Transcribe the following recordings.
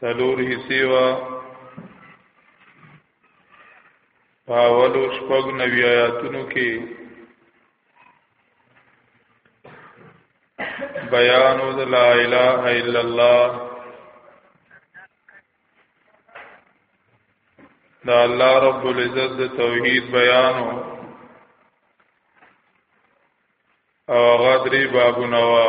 سلور حصے وا پاولو شپږ نوی آیاتونو کې بیان د لا اله الا الله دا الله رب العزت د توحید بیانو او غدری بابونه وا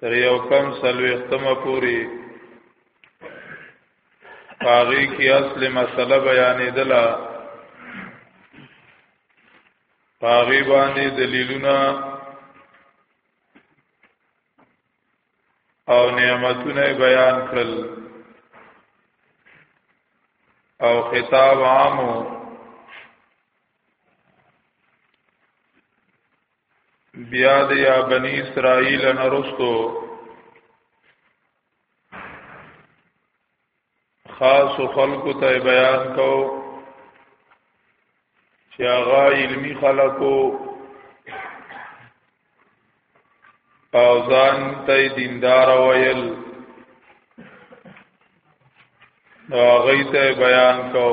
تر یو کم سلوختمه پوری پاغی کی اصل مسله بیانې دلا پاغی باندې دلیلونه او نعمتونه بیان کړل او خطاب عامو بیا د یا بنی اسرائیل نرستو خاص خلق ته بیان کو چې هغه علمی خلقو او ځان ته دیندار ویل دا غیته بیان کو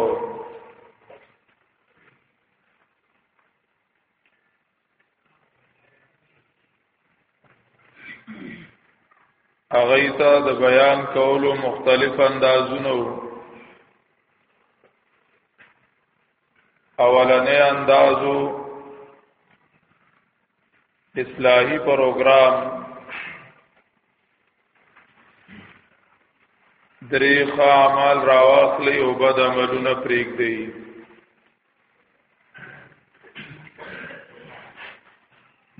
هغه ته د بیان کولو مختلف اندازونه اولنې اندازو اصلاحي پروګرام درې خامل راواخلې او بد عملونه پرېږدي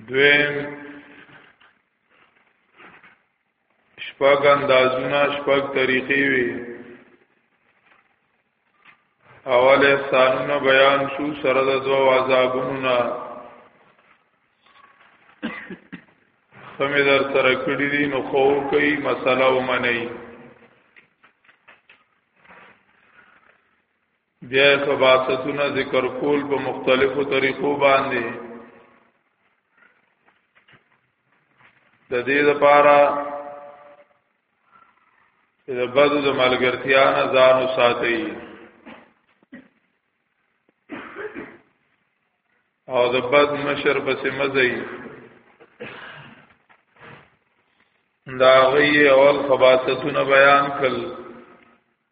دویم شپږ اندازونه شپږ طریقې وي اول احسانونه بیان شو سره د دوه عذابونو نه سمې در سره کړی دي نو خو کوي مسله ومني بیا خباستونه ذکر کول په مختلفو طریقو باندې د دې لپاره چې د بدو د ملګرتیا نه ځان وساتي او د بد مشر پسې مزي دا غي اول خباستونه بیان کړل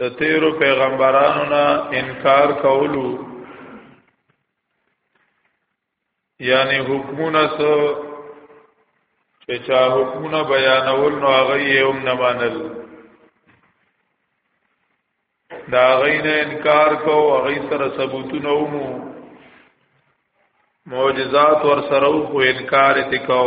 د تیرو پیغمبرانو نه انکار کولو یعنی حکمونه سو چې چا حکمونه بیانول نو هغه یې هم نه منل دا غین انکار کو هغه سره ثبوتونه ومو معجزات ور سره خو انکار ته کو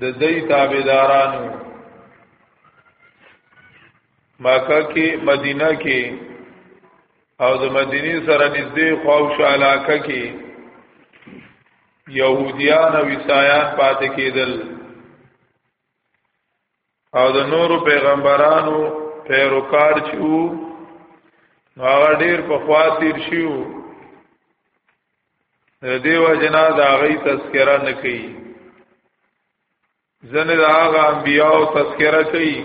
د دې تابعدارانو مکه کې مدینه کې او د مدینه سره نږدې خواوش علاقه کې يهوديان او عیسایان پاتې کېدل او د نورو پیغمبرانو پیروکار چې وو هغه ډیر په خوا تیر شیو دیو جنا دا غي تذکرہ نه کوي زنه دا هغه انبیاء تذکرہ کوي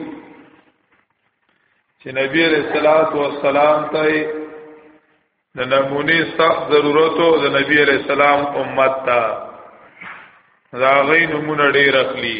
چې نبی علیہ الصلوۃ والسلام ته د نمونی سخت ضرورت او د نبی علیہ السلام امت ته دا غي نمونه ډیر اخلي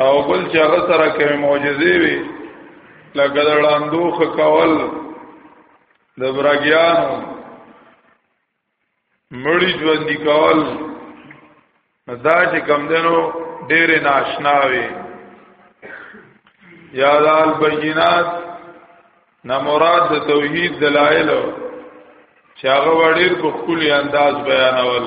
او بل چې هغه سره کوي معجزې وي لکه د لاندو خکول د براګیانو مړی ژوند کول دا چې کم دنو ډېر ناشنا وي یا د البینات نه مراد د توحید دلایل چې هغه وړیر په خولي انداز بیانول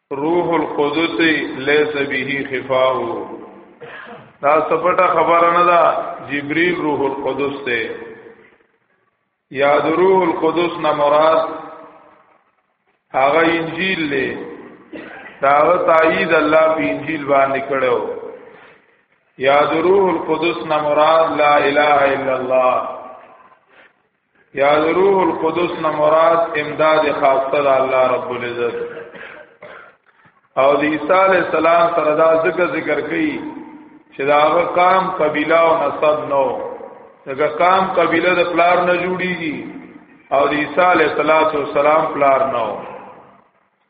روح القدس ليس به خفاء دا سپټه خبره نه ده جبريل روح القدس ته یاد روح القدس نه مراد هغه انجیل له دا تایید الله په انجیل باندې کړو یاد روح القدس نه مراد لا اله الا الله یا روح القدس نه مراد امداد خاصه د الله رب العزت او د عیسی علی السلام سره دا ذکر ذکر کړي چې دا قام قبیله او نسب نو دا قام قبیله د پلار نه جوړیږي او د عیسی علی السلام پلار نو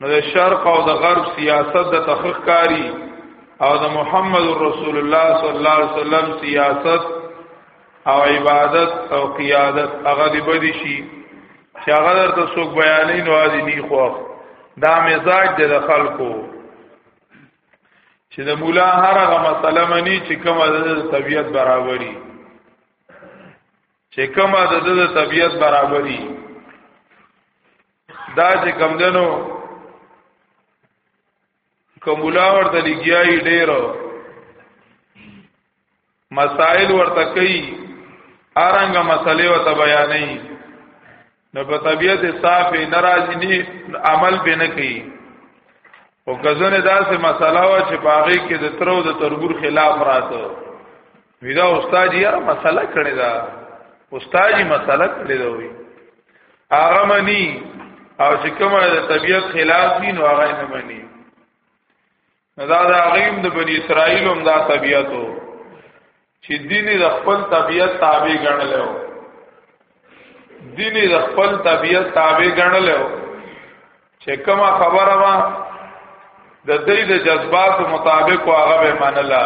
نو د شرق او د غرب سیاست د تخخ کاری او د محمد رسول الله صلی الله علیه وسلم سیاست او عبادت او قیادت هغه دی بدی شي چې هغه درته څوک بیانې نو ادي نه خو دا مزاج د خلکو چې د مولا هر هغه مسله مني چې کومه د طبیعت برابرۍ چې کومه د د طبیعت برابرۍ دا چې کم دنو کومولا ورته لګیایي ډېر مسائل ورته کوي ارنګ مسلې ورته بیانې نو په طبيعت صاف نه راځي نه عمل به نه کوي او کزنه داسې مسله وا چې باغې کې د ترو د تربور خلاف راته ویدا استاد یې مسله کړې ده استاد یې مسله کړې ده وي هغه مني او چې کومه د طبيعت خلاف دي نو هغه نه مني نو دا د غیم د بنی اسرائیل هم دا طبیعتو چې دین د خپل طبیعت تابع ګڼل او دین د خپل طبیعت تابع ګڼل او چې کومه خبره وا د دې د جذبات مطابق هغه به منله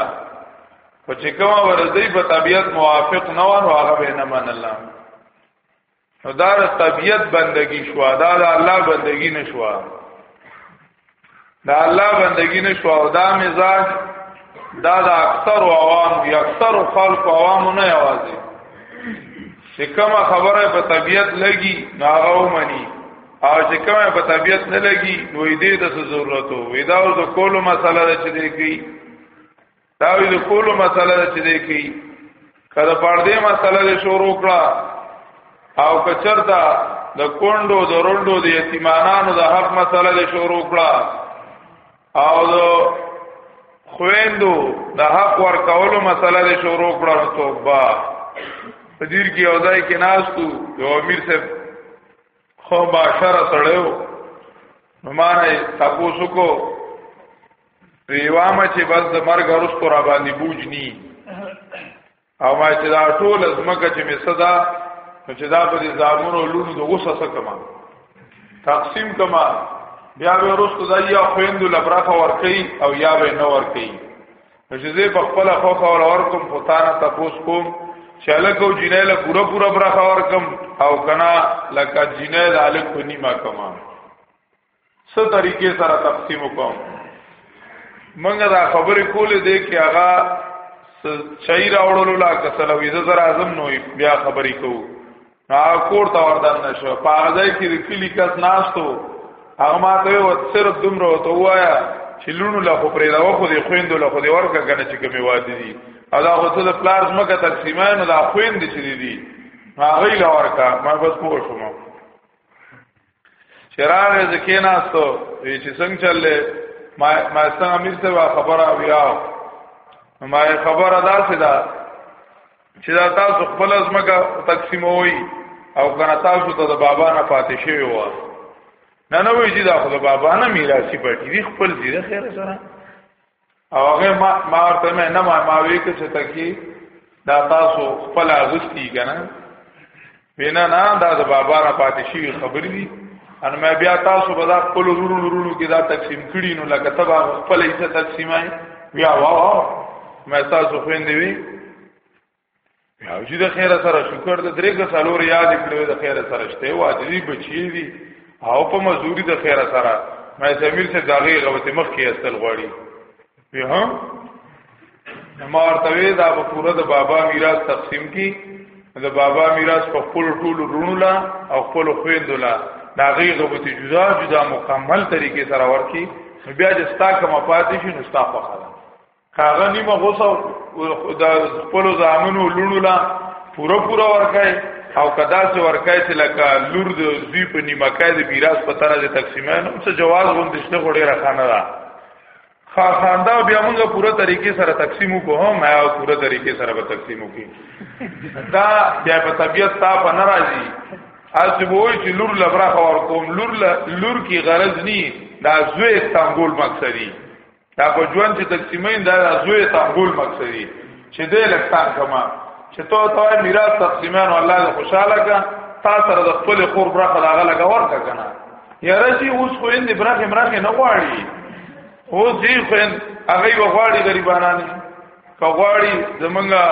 خو چې کومه ورځې په طبیعت موافق نه و نو هغه به نه منله نو دا د طبیعت بندگی شو دا د الله بندگی نشو دا الله بندگی نشو او دا مزاج دا د اکثر عوام دی اکثر خلق عوام نه یوازې چې کومه خبره په طبیعت لګي ناغو مني او چې کومه په طبیعت نه لګي نو دې د ضرورت وي دا د کولو مسله ده چې دی کوي دا وی د کولو مسله ده چې دی کوي کله پردې مسله له شروع کړه او کچرتا د کونډو د روندو د یتیمانانو د حق مسله له شروع کړه او د خويندو د حق ور کولو مسله له شروع کړه توبه تدیر کی اوځای کې ناشتو یو امیر صاحب خو باشره سړیو نو ما نه تاسو کو ویوامه چې بس د مرګ وروسته را باندې بوج ني او ما چې دا ټول زمکه چې می صدا چې دا په دې زامونو لونو د غوسه سره کما تقسیم کما بیا به وروسته دا یا خويندو لبرخه ورکي او یا به نه ورکي چې زه په خپل خوخ او ورکم پوتانه تاسو کوم چې الکو جنې له پورا پورا برخه ورکم او کنا لکه جنې د الکو نیمه کما څه طریقې سره تقسیم وکم منګه دا خبرې کولې دې کې هغه چای راوړلو لا کسل وې زر اعظم نو بیا خبرې کوو نا کور تا وردان نشو پاغځای کې کلی کس ناشتو هغه ما ته و صرف دومره ته وایا چې لونو لا خو پرې دا و خو دې خويندو لا خو دې ورکه کنه چې کومې وادي دي ادا خو ته د پلارز مکه تقسیمانو دا خويند چې دي هغه لا ورکه ما بس پوه شوم چراغ ځکه ناستو وی چې څنګه چللې ما ما څنګه امیر ته خبره ویاو ما خبره دا سیدا چې دا تاسو خپل ازمکه تقسیموي او کنه تاسو ته د بابا نه پاتې شوی و نه نه وی چې دا خو د بابا نه میراثي پټی دی خپل دې خیر سره او هغه ما ما ورته مې نه ما ما وی کې چې تکي دا تاسو خپل اغستی کنه وینا نه دا د بابا را پاتې شي خبرې دي ان مې بیا تاسو به دا خپل ورونو ورونو کې دا تقسیم کړي نو لکه تبا خپل یې تقسیمای بیا وا وا مې تاسو خويندې وی او چې د خیر سره شکر د درې کا سالور یاد کړو د خیر سره شته واجبي بچی دي او په مزوري د خیر سره ما زمير سے داغي غوته مخ کې استل غواړي په هم نمار توی دا په پوره د بابا میراث تقسیم کی د بابا میراث په خپل ټول رونو لا او خپل خويندو لا داغي غوته جدا جدا مکمل طریقې سره ورکی بیا چې ستا کوم پاتې شي نو ستا په خاله هغه نیمه غوسه د خپل ځامنو لونو لا پورا پورا ورکای او کدا سه ورکای چې لکه لور د زوی په نیمه کای د میراث په تر د تقسیمانو څه جواز غوندې شته غوډه راخانه ده خا خاندا بیا موږ پوره طریقې سره تقسیم وکړو هم ما پوره طریقې سره به تقسیم وکړي دا بیا په طبیعت تا په ناراضي از وای چې لور لبره خور کوم لور لور کی غرض ني دا زوی استنبول مقصدی دا په ژوند چې تقسیمین دا زوی تنګول مقصدی چې دې لکتان کما چې تو ته میراث تقسیمین الله دې خوشاله کا تا سره د خپل خور برخه دا غلا غور کا کنه یاره چې اوس خو اند برخه مرخه نه غواړي اوس دې خو هغه وغواړي غریبانانی کغواړي زمونږه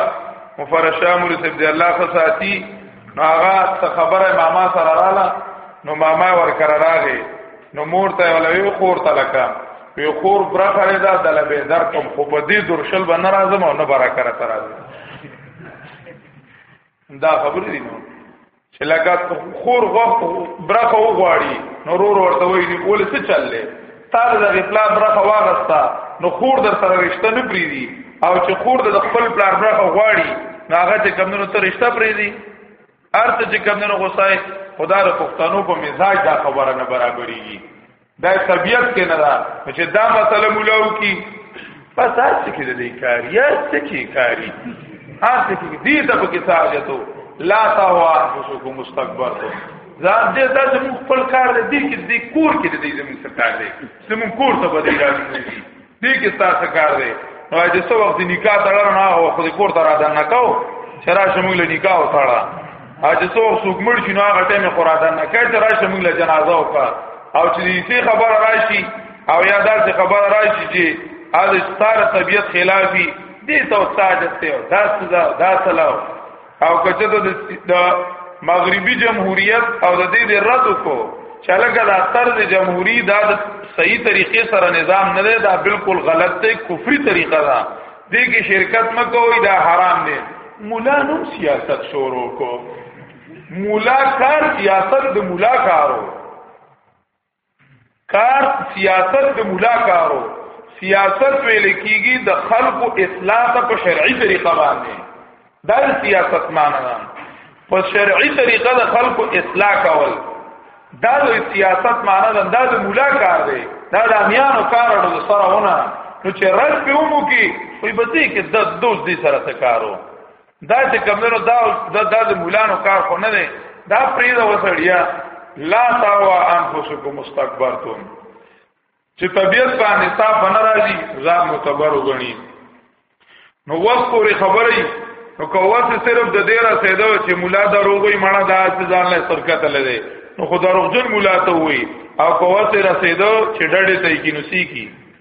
مفرشه مولوی صاحب دی الله خصاتی نو هغه څه خبره ماما سره رااله نو ماما ور کړه راغی نو مور ته ولوي خور ته لکه وی خور برخه دا دلبه در کوم خو په دې درشل به ناراضم او نه برکه راځي دا خبرې دي نو چې لکه خور وخت برخه وغواړي نو رور ورته وایي دی ول څه چللې تار د غپلا برخه واغستا نو خور در سره رشتہ نه پریدي او چې خور د خپل پلار برخه غواړي هغه چې کمونو ته رشتہ پریدي ارته چې کمونو غوسای خدا د پښتنو په مزاج دا خبره نه برابرېږي دا طبیعت کې نه دا چې دا مسله مولاو کی پس هر څه کې دې کار یا څه کې کاری هر څه کې دې ته پکې ساجتو لا تاوا انفسکم مستكبرتم ځان دې دا زموږ خپل کار دې کې دې کور کې دې زموږ څه کار دې زموږ کور ته بدې راځي دې کې تاسو کار دی نو چې څو وخت نکاح تړل نه او خو دې کور ته را دن نکاو شرا شمول نکاح وتاړه او چې څو څوک مړ شي نو هغه ټیم خو را دن نه کوي چې را شمول جنازه وکړه او چې دې خبر راشي او یا داسې خبر راشي چې اځ ستاره طبيعت خلافي دې ته تاج ته دا سزا دا سلام او کچته د مغربي جمهوریت او د دې د رد کو چلګه دا طرز جمهوری دا د صحیح طریقې سره نظام نه دی دا بالکل غلط دی کفری طریقه ده دې کې شرکت مکوئ دا حرام دی مولا نو سیاست شروع کو مولا کار سیاست د مولا کارو کار سیاست د مولا کارو سیاست ویل کیږي د خلقو اصلاح ته په شرعي طریقه باندې دا سیاست معنی ده په شرعي طریقه د خلقو اصلاح کول دا د سیاست معنی ده دا د مولا کار دی دا د امیانو کار او د سره ونه نو چې رد په ومو کې وي بده کې د دوز دي سره تکارو دا چې کمنو دا دا د مولانو کار خو نه دی دا پرې دا وسړیا لا تاوا انفسکم مستكبرتم چې طبيعت باندې تا بن راځي ځان متبر وګڼي نو وخت پورې خبرې نو کوه صرف د دې را سیدو چې مولا دا روغي مړه دا ځان له سرکته لري نو خدای روغجن مولا ته وي او کوه سره سیدو چې ډډې ته کې نسی کی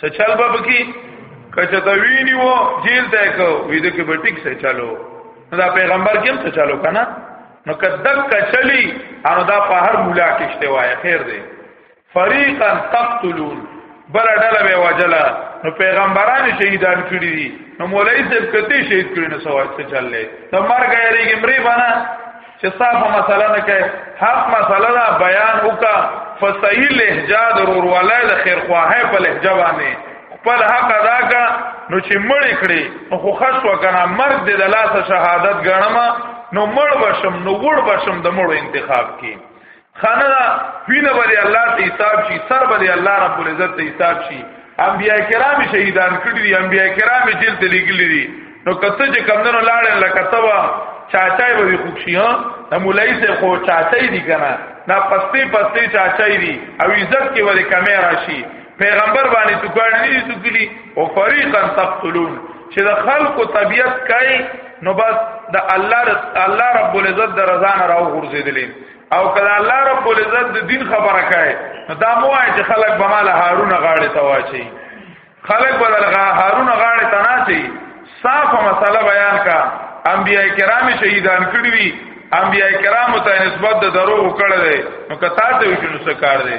سچل باب کی کچه تا ویني وو جیل ته کو وې د کې به ټیک سه چالو دا پیغمبر کېم څه چالو کنه نو کدک کچلی او دا په هر مولا کې شته وای خیر دی فریقا تقتلون بل ډله به وجلا نو پیغمبران شهیدان کړی دي نو مولای صاحب کته شهید کړی نو سوال څه چللې تمر غیرې کې مری بنا چې صاحب مسله نه کوي حق مسله دا بیان وکا فصحیح لهجه ضرور ولای د خیر خواهه په لهجه باندې خپل حق ادا کا نو چې مړ کړي نو خو خاص وکنه مرګ د لاسه شهادت غنما نو مړ بشم نو ګړ بشم د مړو انتخاب کی خانه دا وینه باندې الله ته حساب شي سر باندې الله رب العزت ته حساب شي انبیاء کرام شهیدان کړي دي انبیاء کرام جیل ته لګلي دي نو کته چې کمندونو لاړل لکه تبا چاچای به خوشي ها د مولای سه خو چاچای دي کنه دا پستی پستی چاچای دي او عزت کې ولې کمې راشي پیغمبر باندې تو ګړنی دي تکلی او فریقا تقتلون چې د خلکو طبیعت کای نو بس د الله الله رب العزت د رضا نه راو غورځیدلې او کله الله رب العزت د دین خبره کوي نو دا مو وایي چې خلک به مال هارون غاړه ته واچي خلک به دغه هارون غاړه ته ناچي صاف مسله بیان کا انبیای کرام شهیدان کړی وی انبیای کرام ته نسبت د دروغ کړه دی نو کته ته وشنو څه کار دی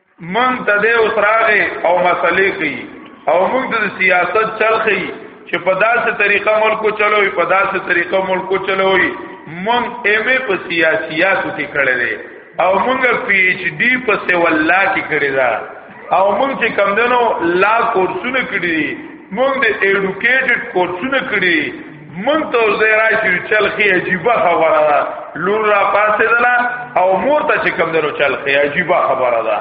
مونږ ته د اوسراغه او مسلې کوي او مونږ د سیاست چلخي چې په داسې طریقه ملک چلوي په داسې طریقه ملک چلوي مونږ ایم ای په سیاسياتو کې کړی دی او مونږ پی ایچ ډی په سیولا کې کړی دا او مونږ چې کم دنو لا کورسونه کړی دي مونږ د ایډوکیټډ کورسونه کړی مونږ ته زه راشي چلخي عجیبه خبره ده لور را پاسې ده او مور ته چې کم درو چلخي عجیبه خبره ده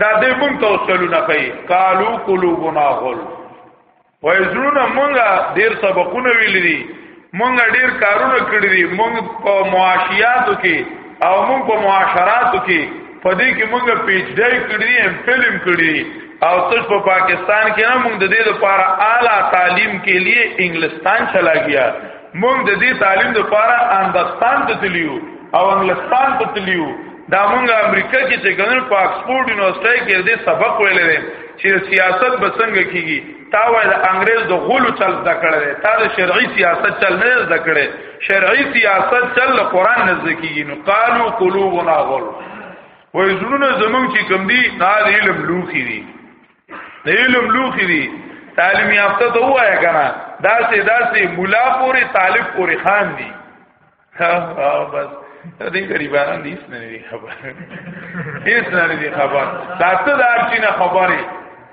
دا دې مونږ ته وصلونه کوي قالو قلوبنا غل وای زړونه مونږه ډیر سبقونه ویل دي مونږه ډیر کارونه کړی دي مونږ په معاشياتو کې او مونږ په معاشراتو کې په دې کې مونږه پیچ دی کړی دي امپلم کړی او تش په پاکستان کې نه موږ د دې لپاره اعلی تعلیم کې لیے انګلستان چلا گیا موږ د دې تعلیم لپاره اندستان ته تلیو او انګلستان ته تلیو دا موږ امریکا کې چې ګنر په اکسفورد یونیورسيټي کې دې سبق ویلې دي چې سیاست به څنګه کیږي تا وای د انګريز د غولو چل زده کړل تا د شرعي سیاست چل نه زده کړې شرعي سیاست چل قرآن نه زده کیږي نو قالو قلوبنا غول وای زړونه زمونږ چې کم دي دا د علم لوخي دي د علم لوخي دي تعلیم یافته ته وایا کنه دا سه دا سه مولا پوری طالب پوری خان دي بس دې غریبانو دې نه خبر هیڅ نه دې خبر تاسو دا چې نه خبره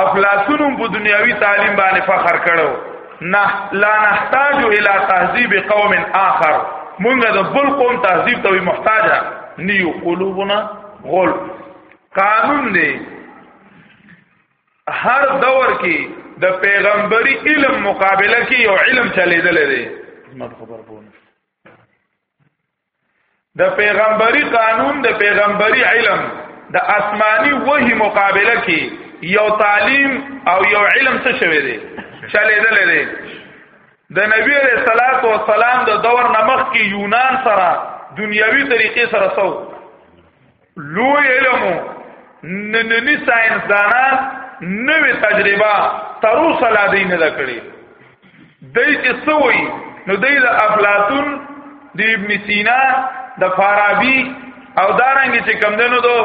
افلاطون په دنیاوی تعلیم باندې فخر کړو نه لا نحتاج الى تهذیب قوم اخر مونږ د بل قوم تهذیب ته محتاج نیو قلوبنا غول قانون دی هر دور کې د پیغمبري علم مقابله کې یو علم چلیدل دی ما خبر پوه د پیغمبري قانون د پیغمبري علم د آسماني وਹੀ مقابله کې یو تعلیم او یو علم څه شوی دی چلیدل دی د نبی علیہ الصلات والسلام د دور نمخ کې یونان سره دنیوي طریقې سره سو لوی علم نننی ساينسدانان نوې تجربه تر اوسه لا دی نه کړې دای چې سوی نو دای د افلاطون د ابن سینا د فارابي او دارنګ چې کم دنو دو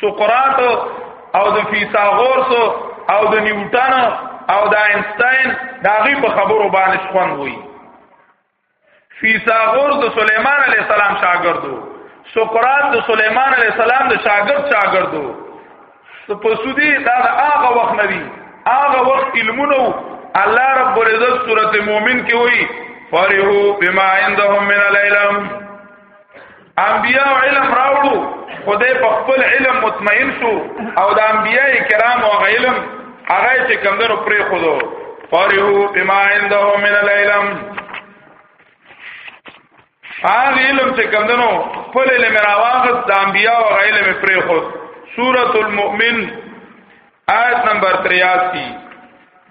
سقراط او د فیثاغورس او د نیوټن او د اینستاین دا غي په خبرو باندې خوان وي فیثاغور د سليمان عليه السلام شاګردو سقراط د سليمان عليه السلام د شاګرد شاګردو سپسودی دا هغه وخت نوي هغه وخت علمونو الله رب العزت سورته مؤمن کې وایي فرحو بما عندهم من العلم انبیاء علم راوړو خدای په خپل علم مطمئن شو او د انبیاء کرام او علم هغه چې کمندونو پرې خودو فرحو بما عندهم من العلم هغه علم چې کمندونو خپل علم راواغس د انبیاء او علم پرې خود سورۃ المؤمن آیت نمبر 83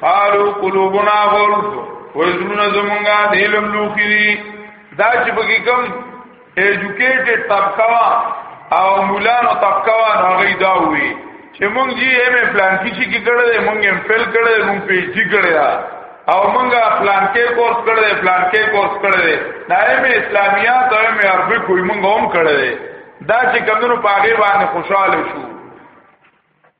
قالو قلوبنا غلف وزرونه زمونږه دیلم لوخي دي دا چې بګی کم ایجوکیټډ طبقه وا او مولانو طبقه وا هغه دا وی چې مونږ جی ایم ای پلان کې چې کې کړل مونږ ایم فیل کړل مونږ پی جی کړل او مونږه پلان کې کورس کړل پلان کې کورس کړل دا ایم اسلامیات او ایم عربی کوی مونږ هم کړل دا چې کمونو پاګې باندې خوشاله شو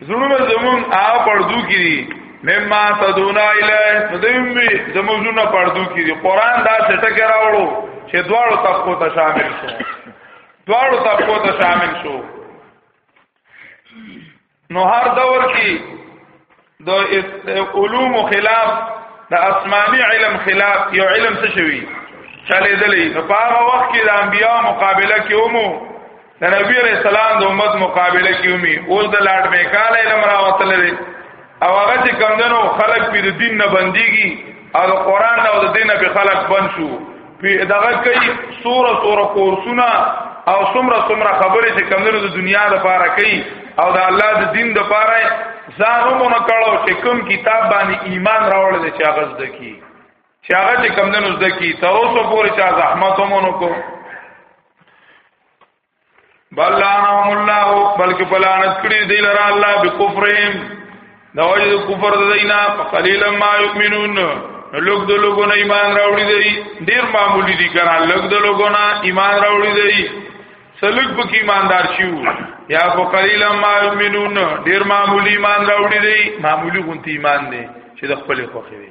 زړونه زمون آ پردو کې دي مما تدونا الی مدوی زمون زړونه پردو کې دي قران دا څټک راوړو چې دواړو طبقو ته شامل شو دواړو طبقو ته شامل شو نو هر دور کې د علوم خلاف د آسماني علم خلاف یو علم څه شوی چلے دلی نو په هغه وخت کې د انبیا مقابله کې ومو د نبی علیہ السلام د امت مقابله کیومي اوس د لاټ میکال علم راوتل دي او هغه چې کمندنو خلق په دین نه بنديږي او د قران نه او د دین په خلق بند شو په دغه کوي سوره سوره کورسونه او سمره سمره خبرې چې کمندنو د دنیا د پاره کوي او د الله د دین د پاره ځانونه کړو چې کوم کتاب باندې ایمان راوړل دي چې هغه زده کی چې هغه چې کمندنو زده کی تر اوسه پورې چا زحمت هم ونکړو بلانهم الله بلک بلانت کړی دی لره الله بکفرهم دا وجه کفر دینا قلیل ما یؤمنون لوګ د لوګو نه ایمان راوړی دی ډیر معمولی دي کنه لوګ د لوګو نه ایمان راوړی دی سلوک پکې ایماندار شیو یا په قلیل ما یؤمنون ډیر معمولی ایمان راوړی دی معمولی غونتی ایمان دی چې د خپل خوخه دی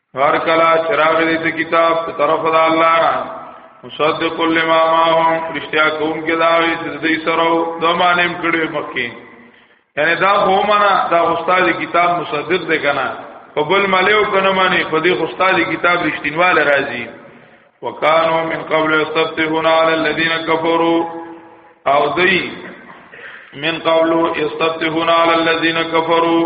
هر کله چراغ دې ته کتاب ته طرف د الله را مصدق لما ماهم رشتیا کوم کې دا وی چې دې سره د مانم کړي مخکې یعنی دا هومنا دا استاد کتاب مصدق دې کنه په بل مليو کنه معنی په دې استاد کتاب رښتینواله راځي وکانو من قبل یستفتحون علی الذین کفروا او دی من قبل یستفتحون علی الذین کفروا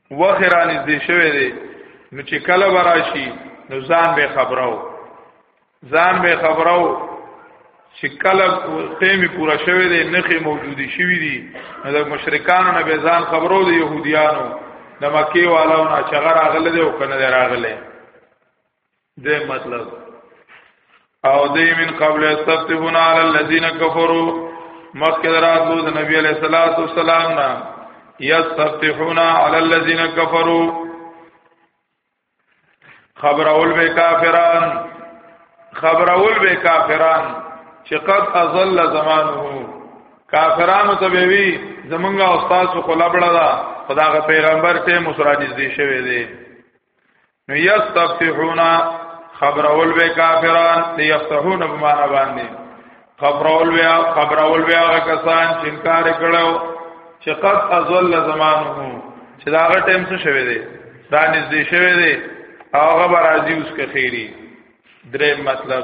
وخران دې شوی دی نو چې کله براشي نو ځان به خبرو ځان به خبرو چې کله تیمه پورا شوه دي نخي موجودي شوی دي نو د مشرکانو نه به ځان خبرو دي يهوديانو د مکی والو نه چغه راغله دي او کنه راغله دې مطلب او دې من قبل استفتون علی الذین کفروا مخکې دراتو د نبی علیہ الصلوۃ والسلام نه یستفتحون علی الذین کفروا خبر اول به کافران خبر اول به کافران چې قد ازل زمانه کافرانو ته به وی زمونږه استاد خو لبړه دا خداغه پیغمبر ته مسرانیز دی شوی دی نو یستفتحون خبرول به کافران دی یفتحون په معنا باندې خبرول بیا خبرول بیا کسان چې انکار کړو چې قد ازل زمانه چې دا غټ ټیم څه شوی دی دا نږدې شوی دی هغه راځي اوس کخيري درې مطلب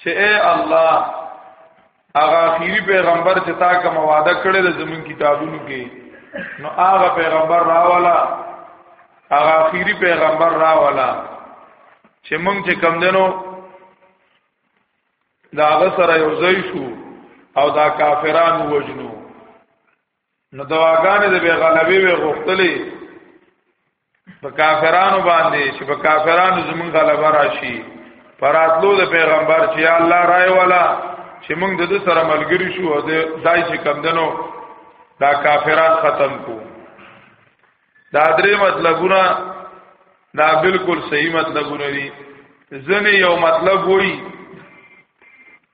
چې اے الله هغه اخیری پیغمبر چې تا کوم وعده کړې ده زمون کتابونو کې نو هغه پیغمبر راوالا هغه اخیری پیغمبر راوالا چې مونږ چې کم دنو دا هغه سره یو ځای شو او دا کافرانو وجنو نو دواګانې د به غلبي وي غختلې په کافرانو باندې چې په کافرانو زمون غلبه راشي پراتلو د پیغمبر چې یا الله راي والا چې موږ د دې سره ملګری شو او دای چې کم دنو دا کافرات ختم کو دا درې مطلبونه دا بالکل صحیح مطلبونه دي ځنه یو مطلب وایي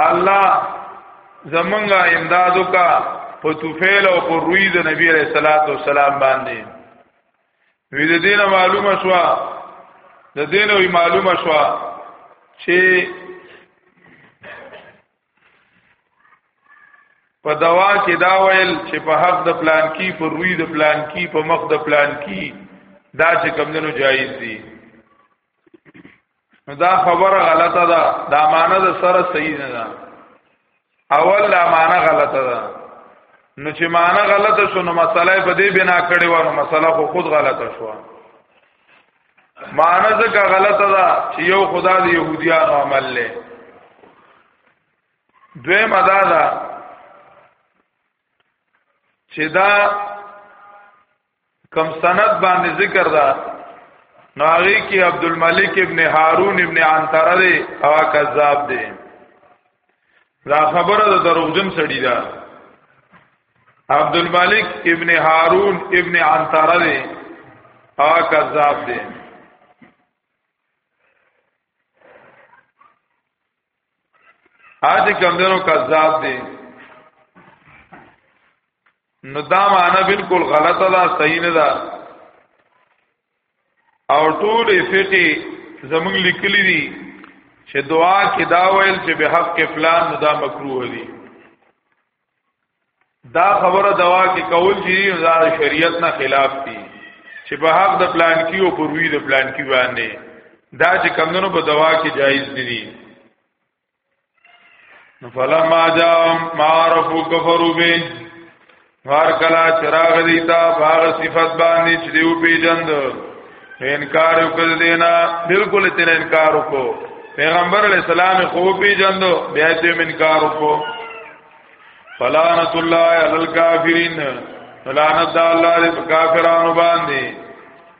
الله زمونږه امداد وکا په توفیل او په روی د نبی علیہ الصلات والسلام باندې وی د دینه معلومه شو د دینه وی معلومه شو چې په دوا کې دا ویل چې په حق د پلان کې په روی د پلان کې په مخ د پلان کې دا چې کمندونو جایز دي دا خبره غلطه ده دا معنی د سره صحیح نه ده اول دا معنی غلطه ده نو چې معنی غلطه شو نو مسله په دې بنا کړې و نو مسله خو خود غلطه شو معنی ځکه غلطه ده چې یو خدا د يهوديانو عمل لې دوی مدا ده چې دا کم سند باندې ذکر دا نو هغه کې عبد الملک ابن هارون ابن عنتره دی او کذاب دی دا خبره د دروغجن سړی ده عبد الملک ابن هارون ابن عنتره دی او کذاب دی اج کم دنو کذاب دی نو دا معنا بالکل غلطه ده صحیح نه ده او ټول فقې زمونږ لیکلي دي چې دعا کې دا ویل چې به حق فلان نو دا مکروه دي دا خبره دوا کې کول چې دا شریعت نه خلاف دي چې په حق د پلان کې او پروي د پلان کې باندې دا چې کمندونو په دوا کې جایز دي دي فلما جاء ما عرفوا كفروا به هر کلا چراغ دیتا باغ صفت باندې چې دیو پیجند انکار وکړ دینا بالکل تیر انکار وکړو پیغمبر علی السلام خو پی جندو بیا دې انکار وکړو فلانت الله علی الکافرین فلانت الله علی کافرانو باندې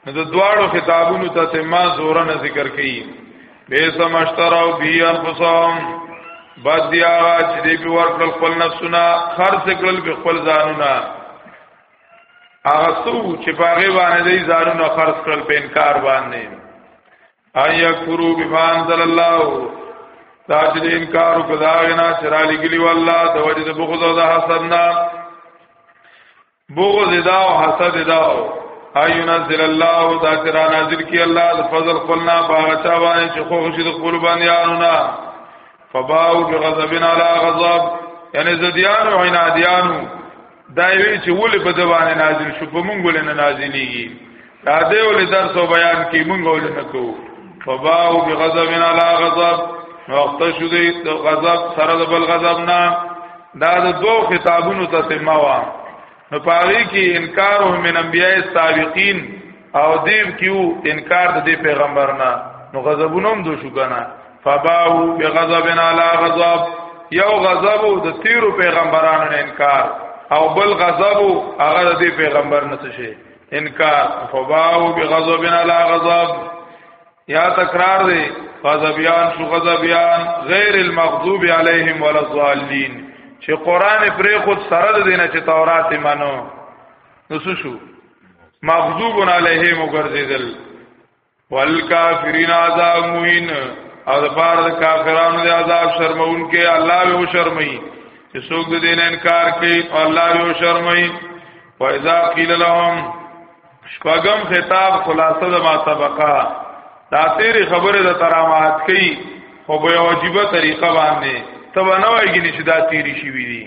نو د دواړو خطابونو ته ما زور نه ذکر کړي به سم اشتراو بی انفسهم بد دی آغا چې دی پی ورکل خپل نفسونا خرس کلل پی خپل زانونا هغه سو چې باغې باندې دې زارونه خرج کړل په انکار باندې ایا کورو بفان صلی الله دا چې انکار وکړاغنا چرالي ګلی والله د وجه د بغض او د حسد نه بغض دا او حسد دا اينزل الله دا چې را نازل کی الله د فضل خپلنا باغ چا باندې چې خو خوشي د خپل باندې اړونا فباو بغضبنا لا غضب یعنی زدیان او عنادیانو دا وی چې ولې په ځوانه نازل شو په مونږ ولې نه نازلېږي دا دې ولې درس او بیان کې مونږ ولې نه کوو فباو بغضب علی غضب وخت شو دې غضب سره د بل غضب نه دا د دوه خطابونو ته سموا نو پاره کې انکار هم انبیاء سابقین او دیو کیو انکار د دې پیغمبر نه نو غضبونه هم دو شو کنه فباو بغضبن علی غضب یو غضب د تیرو پیغمبرانو نه انکار او بل غضب هغه د دې پیغمبر نه شي انکار فباو بغضبن علی غضب یا تکرار دی غضبیان شو غضبیان غیر المغضوب علیهم ولا الضالین چې قران پرې خود سره دینه چې تورات منو نو څه شو مغضوب علیه مغرزدل والکافرین عذاب مهین او د پار د کافرانو د عذاب شرمون کې الله به شرمای چې څوک د دین انکار کوي الله به شرمای فاذا قیل لهم شپغم خطاب خلاصه د ما سبقا دا تیر خبره د ترامات کوي خو به واجبہ طریقه باندې تب نه وایګی چې دا تیری شي وی دي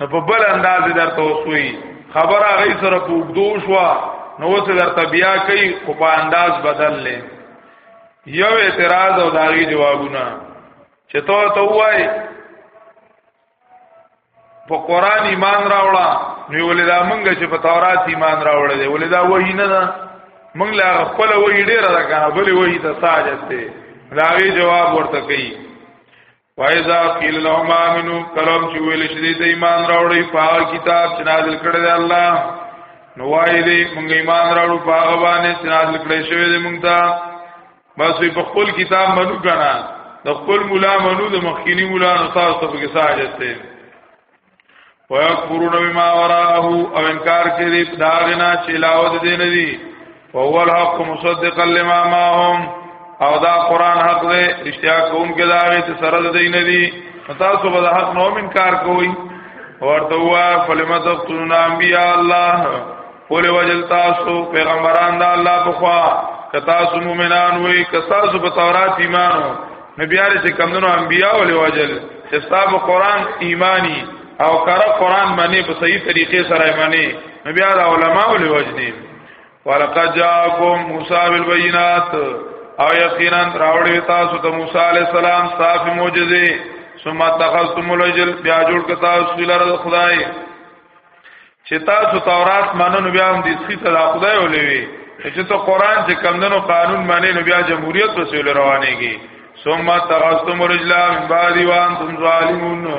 نو په بل انداز درته وسوي خبر هغه سره پوګدو شو نو اوس درته بیا کوي خو په انداز بدل لې یو اعتراض او داغي جوابونه چې تو ته وای په قران ایمان راوړه نو ولدا مونږ چې په تورات ایمان راوړل دي ولدا وਹੀ نه ده مونږ لا خپل وਹੀ ډیر راکنه بلې وਹੀ ته ساجت دي داغي جواب ورته کوي وایذا قیل لهم امنو کلم چې ویل شې دې ایمان راوړی په کتاب چې نازل کړی دی الله نو وایي دې مونږ ایمان راوړو په هغه باندې چې نازل کړی شوی دی مونږ ته بس په خپل کتاب منو کنه د خپل مولا منو د مخکینی مولا نو تاسو په کې ساجت ته ويكفرون بما وراءه او انکار کوي په داغنا چې علاوه دې نه دي فهو الحق مصدقا لما معهم او دا قران حق دی اشتیا کوم کې دا غي ته سره دې نه دي تاسو به حق نو انکار کوئ ورته وا فلم تقتلون انبیاء الله پول وجل تاسو پیغمبران دا الله په خوا کتا سو مومنان وې کتا سو په تورات ایمان نبیار چې کمونو انبیاء ولې وجل چې صاحب قران ایمانی او کرا قران باندې په صحیح طریقې سره باندې نبیار علماء ولې وجنی ولقد جاءکم موسی بالبينات او یقینا راوړې تاسو ته موسی علی السلام صاف معجزه ثم تخذتم الجل بیا جوړ کتا رسول الله خدای چې تاسو تورات مننو بیا هم د سخی صدا خدای ولوي چې ته قران چې کمندنو قانون معنی نو بیا جمهوریت وسیل روانيږي ثم تغستم رجلا من بعد وانتم ظالمون نو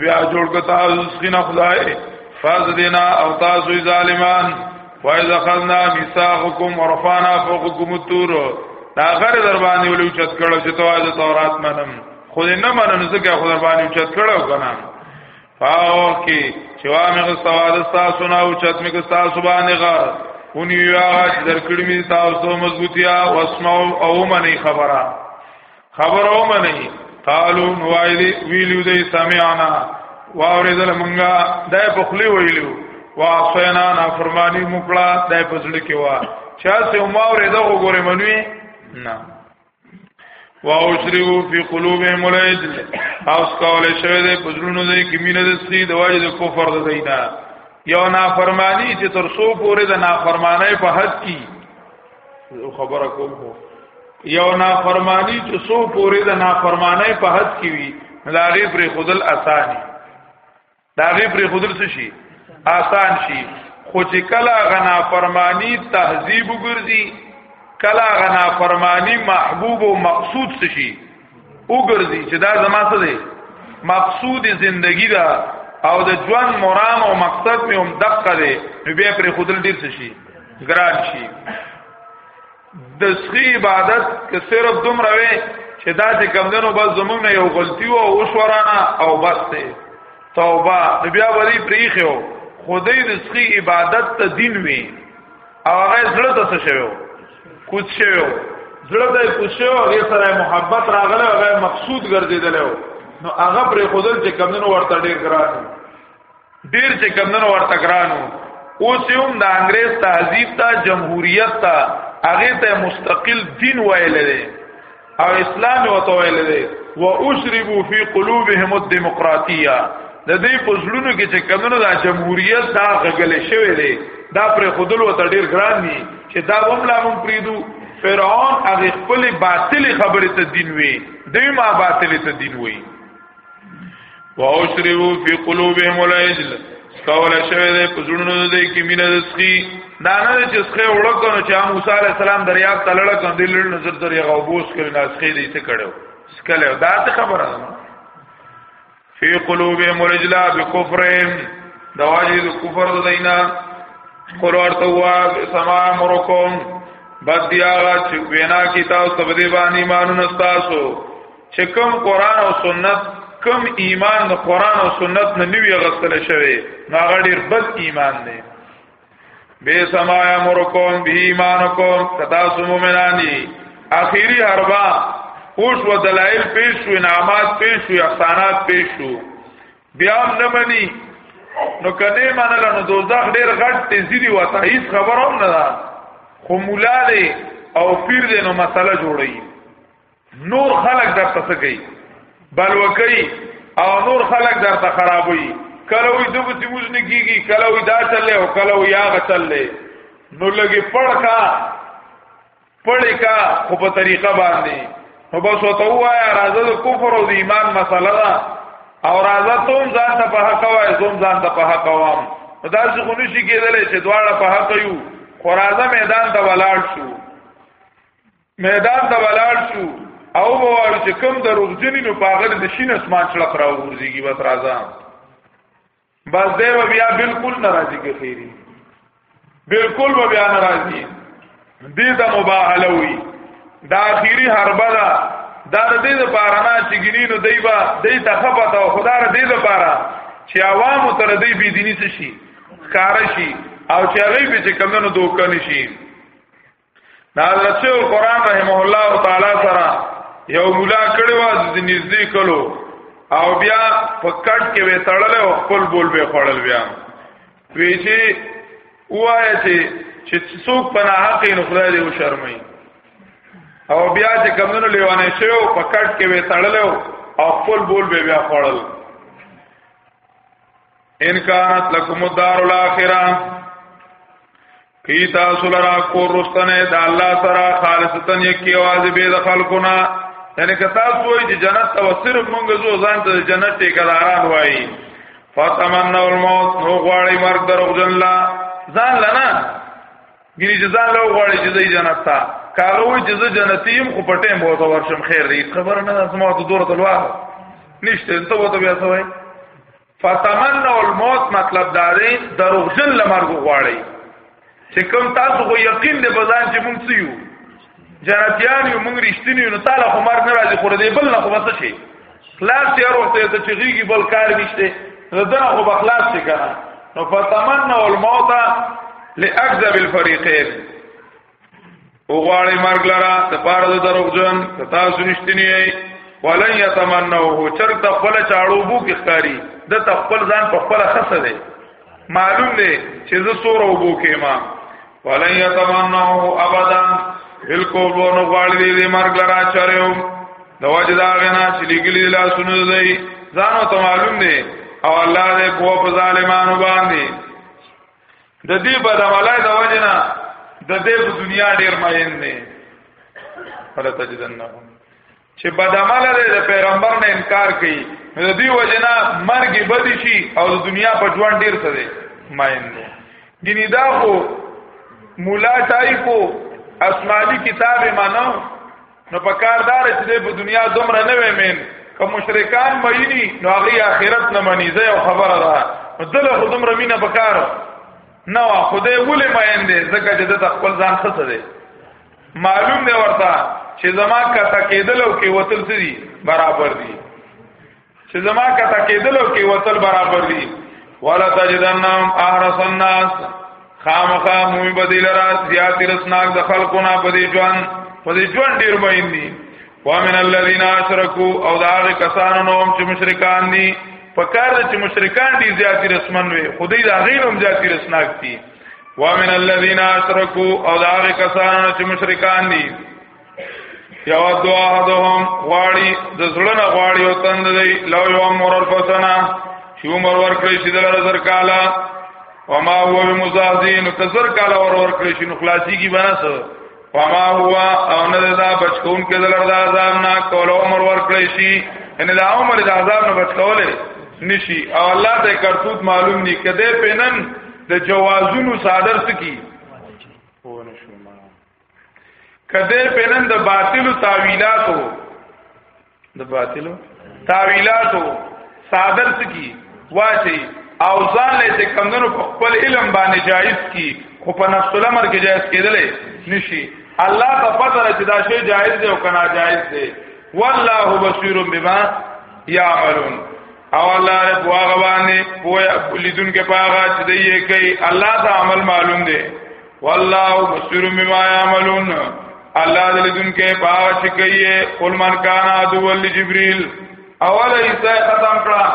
بیا جوړ کو تاسو سخی نه خدای فاز دینا او تاسو ظالمان فایز اخذنا میثاقکم ورفعنا فوقکم الطور دا غر در باندې ولو چت کړو چې تواز تورات منم خو نه منم ځکه خو در باندې چت کړو کنه پاو کې چې وا مې غستوال تاسو نه او چت مې تاسو باندې غار اونې یا درکړې مې تاسو مضبوطیا واسمعوا او منی خبره خبر او منی قالو نوایلی ویلو دې سمعنا واوریدل مونږه دای په خلی ویلو واسینا نافرمانی مکړه دای په ځل کې وا چا سه عمر دغه ګورې منوي نه واوشرو فی قلوبهم العجل اوس کول شوی د پزړونو د کمینه د سری د واجب د کفر د دینا یو نافرمانی چې تر سو پورې د نافرمانی په حد کی خبره کوم یو نافرمانی چې سو پورې د نافرمانی په حد کی وی لاغه پر خودل اسانی دا غي پر خودل څه شي آسان شي خو چې کله غنا فرمانی تهذیب وګرځي کله غنا فرمانی محبوب او مقصود څه شي وګرځي چې دا زما څه دی مقصود زندگی دا او د ژوند مرام او مقصد می هم دقه دی نو بیا پر خودل ډیر څه شي ګران شي د سخی عبادت که صرف دوم روي چې دا چې کمدنو بس زمونږ نه یو غلطي او اوشورانه او بس ته توبه بیا وری پریخو خدای د سخی عبادت ته دین وی او هغه زړه ته شوی کوڅ شوی زړه ته کوڅ شوی هغه سره محبت راغله هغه مقصود ګرځیدل نو هغه پر خودل چې کمدنو ورته ډیر ګران ډیر چې کمنو ورته ګرانو اوس هم د انګريز تهذیب ته جمهوریت ته هغه ته مستقل دین ویل دي او اسلام وته ویل دي واشربوا في قلوبهم الديمقراطيه د دې په زړونو کې چې کمنو د جمهوریت دا غګل شوی دی دا پر خودل وته ډیر ګران دي چې دا هم لا مون پریدو فرعون هغه خپل باطل خبره ته دین وی دوی ما باطل ته دین وی واوشربوا فی قلوبهم العجل کول شوی دی په زړونو دی کې مینه د سخی دا نه چې سخی وړو کنه چې موسی علی السلام دریاب ته لړ کنه دل نظر در یو غوبوس کړي نه سخی دی څه کړو سکله دا ته خبره ده فی قلوبهم الرجلا بکفرهم دواجی د کفر دینا قرار تو وا سما مرکم بد دی آغا چې وینا کی تاسو په دې باندې مانو نستاسو چې کوم قران او سنت کوم ایمان د قران او سنت نه نیوی غسل شوی نو هغه ډیر بد ایمان دی بے سما امرکم بی ایمانکم کتا سمو منانی اخیری حربا اوش و دلائل پیش شو انعامات پیش شو احسانات پیش شو بیا هم نمانی نو کنه منل نو دوزخ ډیر غټ تیزی دی وتا هیڅ خبر هم نه ده خو مولا دی او پیر دی نو مسله جوړی نور خلق در ته سګي بلوکي او نور خلق در ته خرابوي کله وي دغه چې موږ نه کیږي کله وي دا چلې او کله وي هغه چلې نو لګي پړ کا پړ کا خو په طریقه باندې نو بس وته وایا راځه د کفر او د ایمان مسله ده او راځه تم ځان ته په حق وای زوم ځان ته په حق وام دا څه غونې شي کېدلې چې دواړه په حق یو خو راځه میدان ته ولاړ شو میدان ته ولاړ شو او ووایو چې کم د روغجنی نو پاغل د شین اسمان چړه پر ورځيږي بس راځه بس دی و بیا بالکل ناراضي کې خيري بالکل و بیا ناراضي دې د مباهله وي د اخیری حربه ده دا د دې لپاره نه چې ګینینو دیبا دې ته خپته او خدا ر دې لپاره چې عوام تر دې بی دیني شي کار شي او چې هغه به چې کمنو دوکان شي دا حضرت شیخ القرآن رحمه الله تعالی سره یو مولا کړي وا د نږدې کلو او بیا په کټ کې وې تړل او خپل بول به خړل بیا وی چې وایي چې چې څوک په ناحق نه خدای دې وشرمي او بیا چې کمونو لیوانه شو په کټ کې وې تړل او خپل بول به بیا خړل ان کانت لکم الدار الاخره کی تاسو لرا کور رستنه د الله سره خالصتا یکی आवाज به د خلقنا یعنی که تاسو وای چې جنت ته صرف مونږ زو ځان ته جنت ته کلاران وای فتمنوا الموت نو غواړي مرګ درو جن لا ځان لنا ګری چې ځان له غواړي چې جنت ته کالو چې جنتی هم خو پټه مو ته ورشم خیر دی خبر نه سمو ته دور تلوا نشته ته وته بیا سوای فتمنوا الموت مطلب دا دی دروغجن لمرګ غواړي چې کوم تاسو خو یقین دې بزان چې مونږ څه یو جنتیان یو مونږ رښتینی نو تعالی خو مرګ نه راځي خو دې بل نه خو بس شي خلاص یې وروته ته چې غیږي بل کار نشته نو دا خو بخلاص شي کنه نو فتمنوا الموت لاكذب الفريقين او غواړي مرګ لرا د پاره د دروغجن تاسو نشتنی ای ولن یتمنوه چر د خپل چاړو بو کې ښکاری د خپل ځان په خپل خسه دی معلوم دی چې زه سور او بو کې ما ولن یتمنوه ابدا بالکل ونه غواړي دې مرګ لرا چرېو د وجه دا غنا چې لګلی لا سنو دی ځانو ته معلوم دی او الله دې په ظالمانو باندې د دې بدعملای د وجنه د دې په دنیا ډیر ماین نه فلا تجدنهم چې بدعمل د پیغمبر نه انکار کوي د دې وجنه مرګ بدی شي او د دنیا په ژوند ډیر څه دی ماین نه ګینه دا خو مولا ټایپو اسماني کتاب مانو نو په کار دار چې په دنیا دومره نه ویمن که مشرکان مینی نو هغه آخرت نه منی زه یو خبره ده نو دله خو دومره مینه په کار نه وا خدای ولې ماین دی ځکه چې د خپل ځان خسه دی معلوم دی ورته چې زما کته کېدل او کې وتل سړي برابر دي چې زما کته کېدلو کې وتل برابر دي ولا تجدنهم احرس الناس خامخا مومي بدیل را زیات رسناک د خلقونه په دې ژوند په دې ژوند ډیر باندې ومن الذين اشركوا او دا هغه کسانو نو چې مشرکان دي په کار چې مشرکان دي زیات رسمن وي خدای دا غینم زیات رسناک دي ومن الذين اشركوا او دا هغه کسانو چې مشرکان دي یو دو احدهم غواړي د زړه غواړي او تند دی لو یو مور الفسنا چې عمر ورکړي چې دلاره زر کالا وما هو بمزازین تزر کالا ور ورکړي چې نو خلاصي کی بناس وما هو او نه دا بچون کې دلاره دا عذاب نه کول عمر ورکړي شي ان دا عمر د عذاب نه بچول نشي او الله ته کرتوت معلوم ني کده پینن د جوازونو صادر سکی کده پنن د باطل تاویلاتو د باطل تاویلاتو صادر سکی واچي او ځان له چې کمندونو په خپل علم باندې جایز کی خو په نفس الامر کې جایز کېدلې نشي الله ته پته لري چې دا شی جایز دی او کنا جایز دی والله بصیر بما یعملون او الله رب واغوانه پویا لیدون کې پاغه چې دی کوي الله ته عمل معلوم دی والله بصیر بما یعملون الله دې دن کې پاش کوي قل من کان عدو لجبريل اول ایسه ختم کړه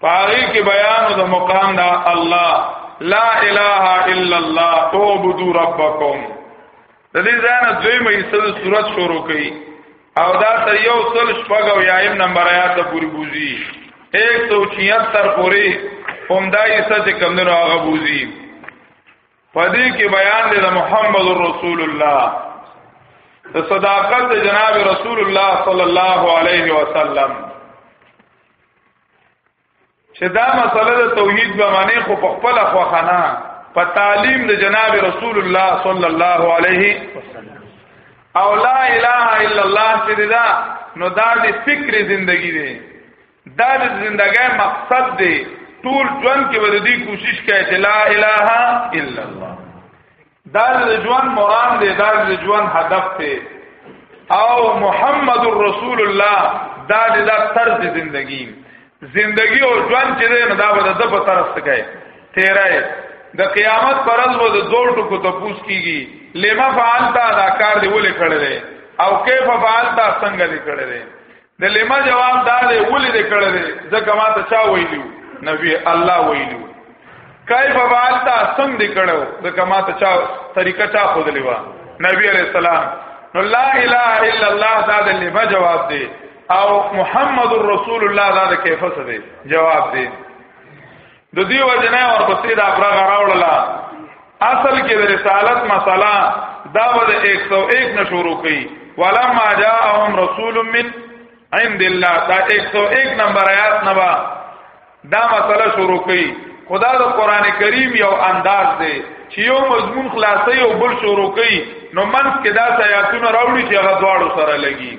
پاری کې بیان د مقام دا الله لا اله الا الله اعبدوا ربکم د دې ځای نه دویمه حصه د صورت شروع کړي او دا تر یو سل شپږ او یایم نمبر آیات ته پوری بوزي 176 پوری همدا حصه چې کمندونو هغه بوزي پدې کې بیان دی د محمد رسول الله د صداقت د جناب رسول الله صلی الله علیه وسلم چې دا مسله د توحید به معنی خو په خپل خوخانه په تعلیم د جناب رسول الله صلی الله علیه او لا اله الا الله چې دا نو دا د فکر زندگی دی دا د زندګۍ مقصد دی ټول ژوند کې ودی کوشش کوي چې لا اله الا الله دا د ژوند مرام دی دا د ژوند هدف دی او محمد رسول الله دا د دا طرز زندگی زندگی او ژوند چې نه دا به د په طرف څخه کوي تیرای د قیامت پر ورځ به د دوه ټکو ته پوس کیږي لما فعلتا دا کار دی ولې کړل او کیف فعلتا څنګه دی کړل د لما جواب دا دی ولې دې کړل ځکه ما ته چا ویلو نبی الله ویلو کیف فعلتا سم دې کړو ځکه ما ته چا طریقه چا خود لیوا نبی علیہ السلام نو لا اله الا الله دا د لما جواب دی او محمد رسول الله دا د کیف څه دی جواب دی د دې وجنه ورپسې دا برغه راوړله اصل کې د رسالت مسله دا ود 101 نه شروع کړي ولما جاءهم رسول من عند الله دا 101 نمبر آیات نوا دا مسله شروع کړي خدا د قران کریم یو انداز دی چې یو مضمون خلاصي او بل شروع کړي نو منځ کې دا آیاتونه راوړي چې هغه دواړو سره لګي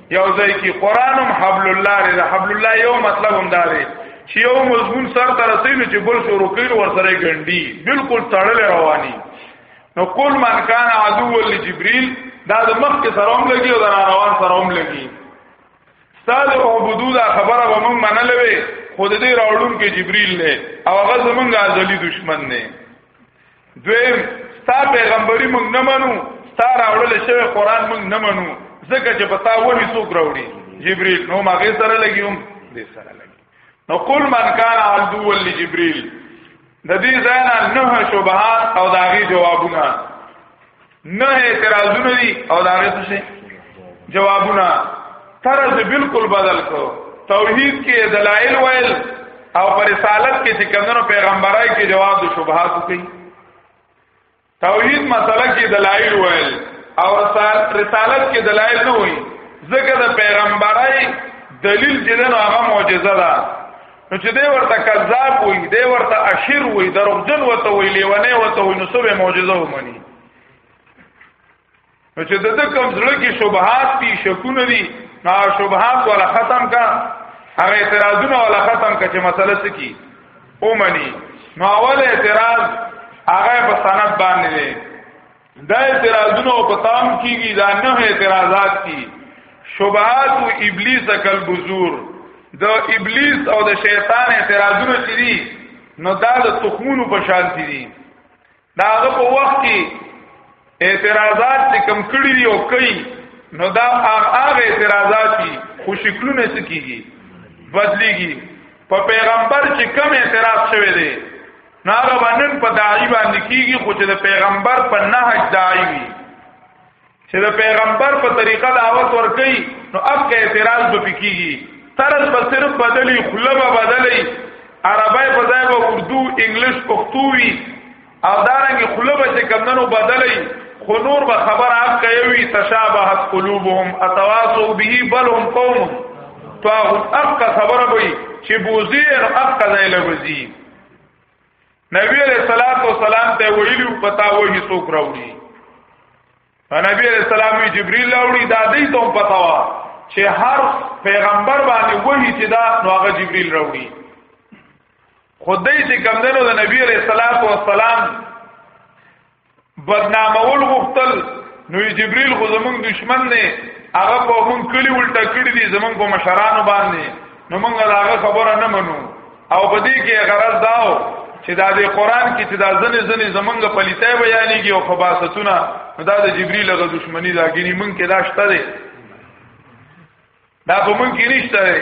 یو ځای کې قران هم حبل الله لري حبل الله یو مطلب هم داري چې یو مضمون سر ته رسیدو چې بل شروع کوي ور سره ګنډي بالکل تړل رواني نو کول من کان عدو لجبريل دا د مخ کې سره هم لګي او د روان سره هم لګي استاد او حدود خبره به مونږ منلوي خود دې راوړون کې جبريل نه او هغه زمونږ ازلي دشمن نه دویم ستا پیغمبري موږ نه منو ستا راوړل شوی قران موږ نه منو ځکه چې پتا وری څوک راوړي جبريل نو ماګه سره لګیوم دې سره لګي نو قل من کان عدو لجبريل د دې ځای نه نه شوبهات او داغي جوابونه نه اعتراضونه دي او دا غي څه جوابونه طرز بالکل بدل کو توحید کې دلایل ویل او پر رسالت کې چې کمنو پیغمبرای کې جواب د شبهات کوي توحید مسله کې دلایل ویل او رسالت کې دلایل نه وي ځکه د پیغمبرای دلیل چې دنو هغه معجزه ده نو چې دی ورته کذاب وي دی ورته اشیر وي دروغجن وته وي لیونه وته وي نو سبه معجزه ومني نو چې د کوم زړه کې شبهات دي شکونه دي نا شبهات ولا ختم کا هغه اعتراضونه ولا ختم کا چې مسله څه کی اومني نو اول اعتراض هغه په سند باندې دا اعتراضونه په تام کیږي دا نه اعتراضات دي شبهات او ابلیس کل بذور د ابلیس او د شیطان اعتراضونه چې دي نو دا د تخمونو په شان دي دا هغه په وخت کې اعتراضات چې کم کړی دي او کوي نو دا هغه اعتراضات دي خو شکلونه څه کیږي بدلیږي په پیغمبر چې کم اعتراض شوه دی نو هغه باندې په داعی باندې کیږي خو چې د پیغمبر په نهج داعی وي چې د پیغمبر په طریقه دعوت ورکړي نو اب کې اعتراض به پکېږي طرز به صرف بدلی خله به بدلی عربی په ځای به اردو انګلیش پښتو وي او دارنګ خله به چې کمندونو بدلی خو نور به خبر اپ کوي تشابهت قلوبهم اتواصوا به بل هم قوم تو هغه خبره وي چې بوزي هغه ځای لوي نبی علیہ الصلوۃ والسلام ته ویلو پتا وایي څوک راوړي نبی علیہ السلام وی جبرئیل راوړي دا دې ته پتا وا چې هر پیغمبر باندې وایي چې دا نو هغه جبرئیل راوړي خدای چې کمندونو د نبی علیہ الصلوۃ والسلام بدنامول غختل نو جبريل خو زمونږ دشمن نه هغه په مونږ کلی ولټه کړی دي زمونږ په مشرانو باندې نو مونږ هغه خبره نه منو او په دې کې غرض داو چې دا د قران کې چې دا ځنې ځنې زمونږ په لیتای بیانېږي او خباستونه دا د جبريل غو دشمنی دا ګینی مونږ کې داشته دي دا په مونږ کې نشته دی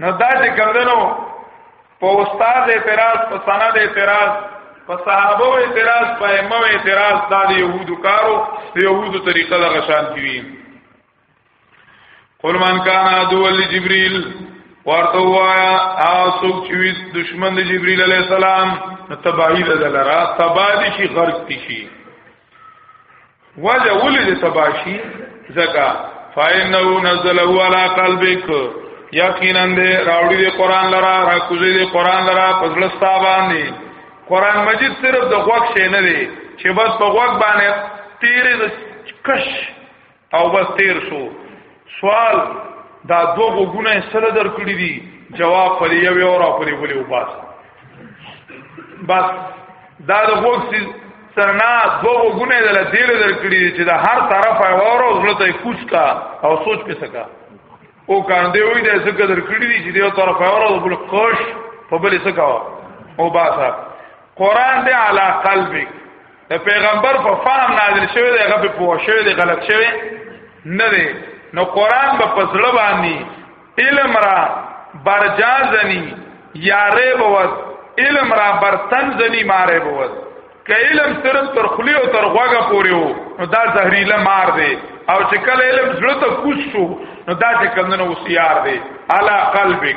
نو دا چې کمدنو په استاد اعتراض په سند اعتراض په صحابه اعتراض په امه اعتراض دا د يهودو کارو د يهودو طریقه د غشان کیوي قل من کان عدو لجبريل ورته وایا اسوک چې دشمن د جبريل عليه السلام تبعید دلرا تبادشي غرق تشي وجه ولې د تباشي زکا فإنه نزله على قلبك یقینا دې راوړي دې قران لرا را کوزي دې قران لرا پزړستا باندې قران مجید صرف د غوږ شي نه دی چې بس په غوږ باندې تیرې کش او بس تیر شو سوال دا دوه غوګونه سره درکړي دي جواب پر یو یو را پر بلی وباس بس دا د غوږ سرنا دو غونه دل دیر در کړی چې دا هر طرف اور او زړه ته کوچ کا او سوچ په سکا او کان دی وې د څه قدر کړی دي چې یو طرف اور او بل قش په بل سکا او باسا قران دې علی قلبک د پیغمبر په فهم نازل شوی دی هغه په پوه شوی دی غلط شوی نه دی نو قران په پزړه باندې علم را برجازنی یاره بوت علم را برتن زنی ماره بوت که علم صرف تر خلی او تر غوګه پورې وو نو دا زهريله مار دی او چې کله علم زړه ته کوس شو نو دا چې کندنه وسیار دی علا قلبک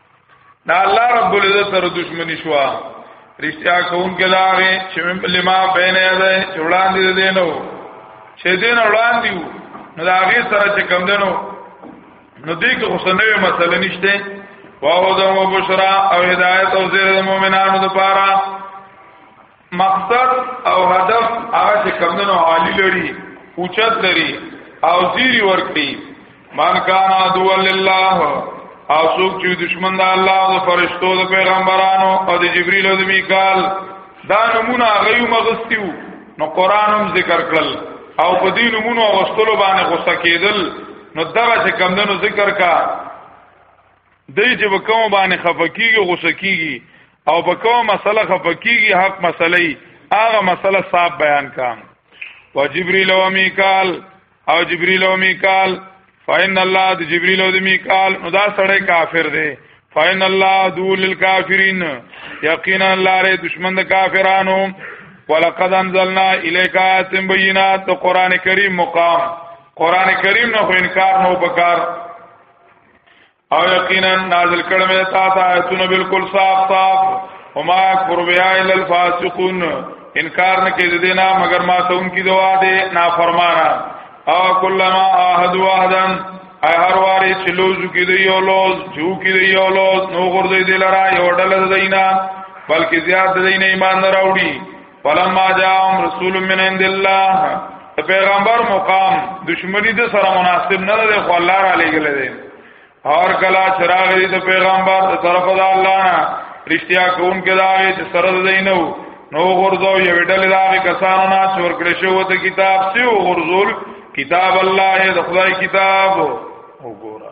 دا الله رب العزت سره دښمنی شو رښتیا کوم کې لاغه چې لما بین یده چې وړاندې دې نو چې دې نه وړاندې وو نو دا هغه سره چې کم دنو نو دې کې حسنوي مسله نشته واو دمو بشرا او هدایت او زیر د مؤمنانو لپاره مقصد او هدف هغه چې کمندونو عالی لري اوچت لري او زیری ورکړي من کان عدو لله او څوک چې دشمن د الله او فرشتو د پیغمبرانو او د جبرئیل او د میکال دا نمونه غيو مغستیو نو قران هم ذکر کړل او په دې نمونه غستلو باندې غوسه کېدل نو دا چې کمندونو ذکر کا دای چې وکوم باندې خفقېږي غوسه کېږي او په کومه مسله خفقیږي حق مسلې هغه مسله صاحب بیان کام و جبريل او میکال او جبريل او میکال فإن الله د جبريل او د میکال نو دا سړی کافر دی فإن الله دول للكافرين یقینا لاره دشمن د کافرانو ولقد انزلنا اليك آيات بينات قرآن کریم مقام قرآن کریم نه انکار نو بکار او یقینا نازل کړم تا ته آیتونه بالکل صاف صاف وما اکبر بیا الا الفاسقون انکار نه کوي دې نه مگر ما ته انکی دوا دې نا فرمانا او کلما احد وحدن ای هر واری چې لوزو کې دی یو لوز جو کې دی یو لوز نو غردې دلرا یو ډله دینا بلکې زیات دینه ایمان نه راوړي فلما جاءهم رسول من عند الله ته پیغمبر مقام دشمنی د سره مناسب نه ده خو الله را لګل دي اور کلا چراغ دي ته پیغمبر ته طرف د الله نه رښتیا کوم کې دا چې سره دینو نو غرزو یو ډل دا کسانو نه چور کړی شو ته کتاب سی غرزول کتاب الله د خدای کتاب وګوره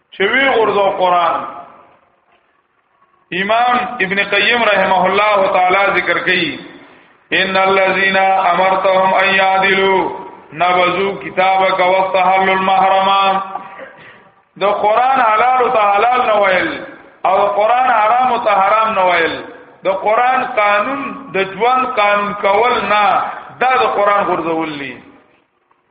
چې وی غرزو قران امام ابن قیم رحمه الله تعالی ذکر کوي ان الذين امرتهم ان يعدلوا نبذوا كتابك واستحلوا المحرم د قران حلال او حلال نه ویل او قران حرام او حرام نه ویل د قران قانون د ژوند قانون کول نه دا د قران غرزول دي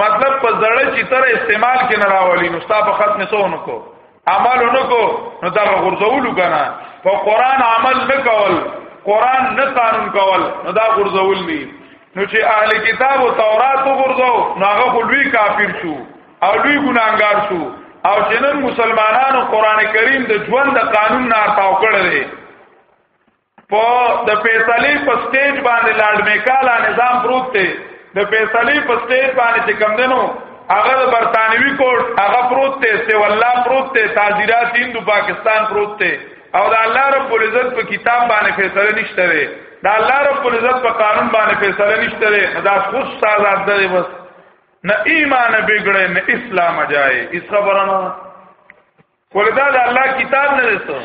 مطلب په زړه چې تر استعمال کې نه راولي نو ستا په ختم سونو کو عمل نکو نو دا غرزولو کنه په قران عمل نکول قران نه قانون کول نو دا غرزول دي نو چې اهل کتاب او تورات غرزو نو هغه خلوی کافر شو او لوی ګناګار شو او چې نن مسلمانانو قران کریم د ژوند د قانون نه تاو کړل دي په د فیصله په سټیج باندې لاند میکالا نظام پروت دی د فیصله په سټیج باندې چې کم دینو هغه د برتانوي کوټ هغه پروت دی سی والله پروت دی تعزیرات هند پاکستان پروت دی او د الله رب العزت په کتاب باندې فیصله نشته دی د الله رب العزت په قانون باندې فیصله نشته دی دا خود سزا ده بس نه ایمان بګړې نه اسلام جای اس خبره نه کولدا د الله کتاب نه رسو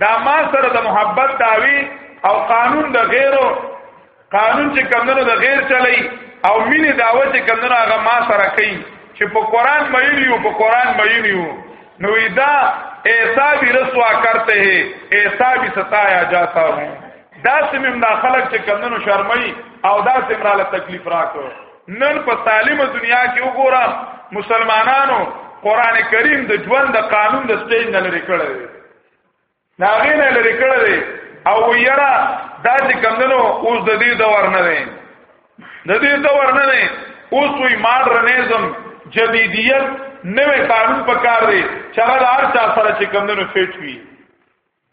دا ما سره د محبت داوی او قانون د غیرو قانون چې کمنو د غیر چلی او مینې داوه چې کمنو هغه ما سره کوي چې په قران مېلی او په قران مېلی نو دا ایسا بھی رسوا کرتے ہے ایسا بھی ستایا جاتا ہوں دا سمیم دا خلق چې کمنو شرمئی او دا سمراله تکلیف راکو نن په سالمه دنیا کې وګوره مسلمانانو قران کریم د ژوند د قانون د سټیج نه لري کړی دی ناغې نه لري کړی دی او یرا دا چې کمندنو اوس د دې دور نه دی د دې دور نه دی اوس وی ماډرنیزم جدیدیت نوې قانون پکار دی چې هغه هر چا سره چې کمندنو فټ وي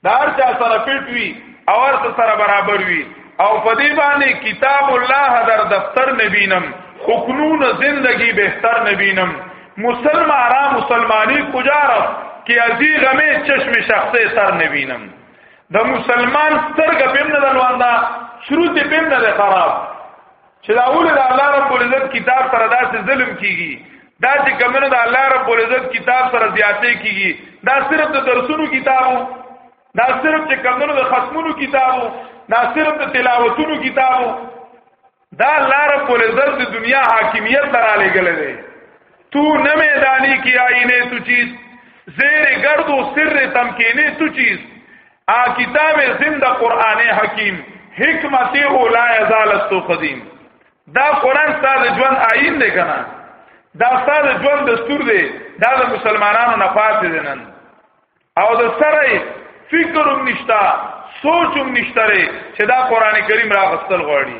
دار چا سره پیټ وی او ور سره برابر وی او په دې باندې کتاب الله در دفتر نبینم حکنون زندگی بهتر نبینم مسلمان را مسلمانی کجا رفت که ازی غمه چشم شخصه سر نبینم د مسلمان سترګ پم نه دلواندا شروع دې پم نه خراب چې دا ولې د الله رب العزت کتاب سره داسې ظلم کیږي دا چې کمنه د الله رب العزت کتاب سره زیاتې کیږي دا صرف د درسونو کتابو دا صرف چې کمنه د ختمونو کتابو دا صرف د تلاوتونو کتابو دا الله رب العزت د دنیا حاکمیت لراله غلې تو نه میدانی کی آینه تو چیز زیر گرد و سر تمکینه تو چیز آ کتاب زند قرآن حکیم حکمت او لا یزال استو قدیم دا قرآن ستاد جوان آئین دے کنا دا ستاد جوان دستور دے دا دا مسلمانانو نفات دے نن او دا سرائی فکر ام نشتا سوچ ام نشتا رے چه دا قرآن کریم را غستل غوڑی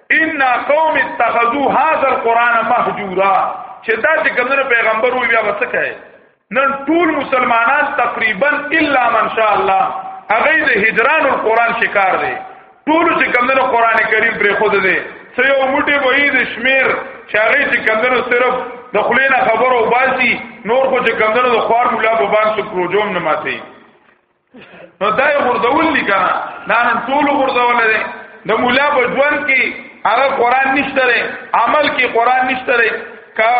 ان قوم اتخذوا هذا القران مهجورا چې دا چې کومه پیغمبر وي بیا وڅ کوي نن ټول مسلمانان تقریبا الا من شاء الله هغه د هجران القران شکار دي ټول چې کومه قران کریم پر خود دي سه یو موټي وایي د شمیر چې هغه چې کومه صرف د خلینا خبرو باسي نور خو چې کومه د خوار مولا په باندې پروجوم نه ماتي نو دا یې غردول دي کنه دا نن ټول غردول دي د مولا په ژوند کې هغه قران نشته لري عمل کې قران نشته لري کا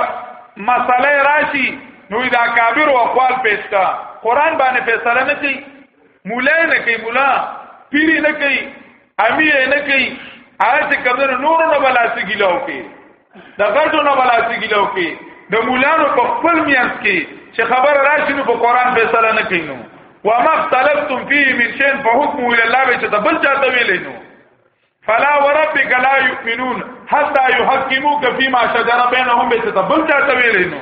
مسله راشي نو دا کابر او اقوال پیش کا قران باندې فیصله نه کوي مولا نه کوي مولا پیری نه کوي امیر نه کوي هغه څه کمنو نور نه بلاسي ګیلو کوي د غټو نه بلاسي ګلو کې د مولانو په خپل میانس کې چې خبر راشي نو په قران فیصله نه کوي نو وما اختلفتم فيه من شيء فحكمه الى الله به ته بل چاته ویلې نو فلا وربك لا يؤمنون حتى يحكموك فيما شجر بينهم به ته بل چاته ویلې نو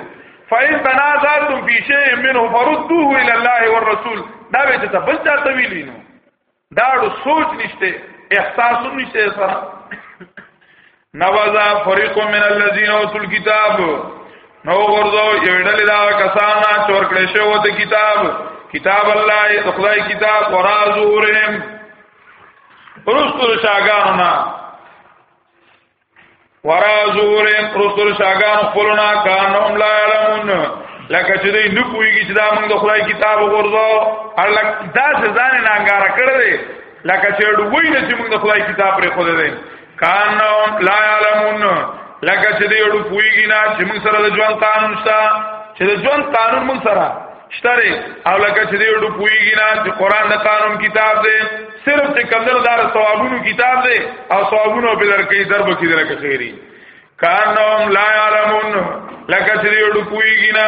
فإن تنازعتم في شيء منه فردوه الى الله والرسول دا به ته بل چاته ویلې نو داړو سوچ نشته احساس نشته سره نوازا فريق من الذين اوتوا الكتاب نو ورځو یو ډل دا کسان نه چور کړي شو د کتاب کتاب الله د خدای کتاب ورازورهم پرستو شاګانو نه ورازور رسول شاگان خپلنا کانهم لا علمون لکه چې دوی نه پوهیږي چې دا موږ د خدای کتاب وګورځو هر لکه دا څه ځان نه انګار کړل لکه چې ډوی نه چې موږ د خدای کتاب پرې خو دې کانهم لا علمون لکه چې دوی ډو پوهیږي نه چې موږ سره د ژوند قانون شته چې د ژوند قانون موږ سره شتره او لکه چې دې ډو پويږي نه چې قران د قانون کتاب دی صرف چې کمنو دار ثوابونو کتاب دی او ثوابونو په درکې ضرب کې درکې خيري کانهم لا علمون لکه چې دې ډو پويږي نه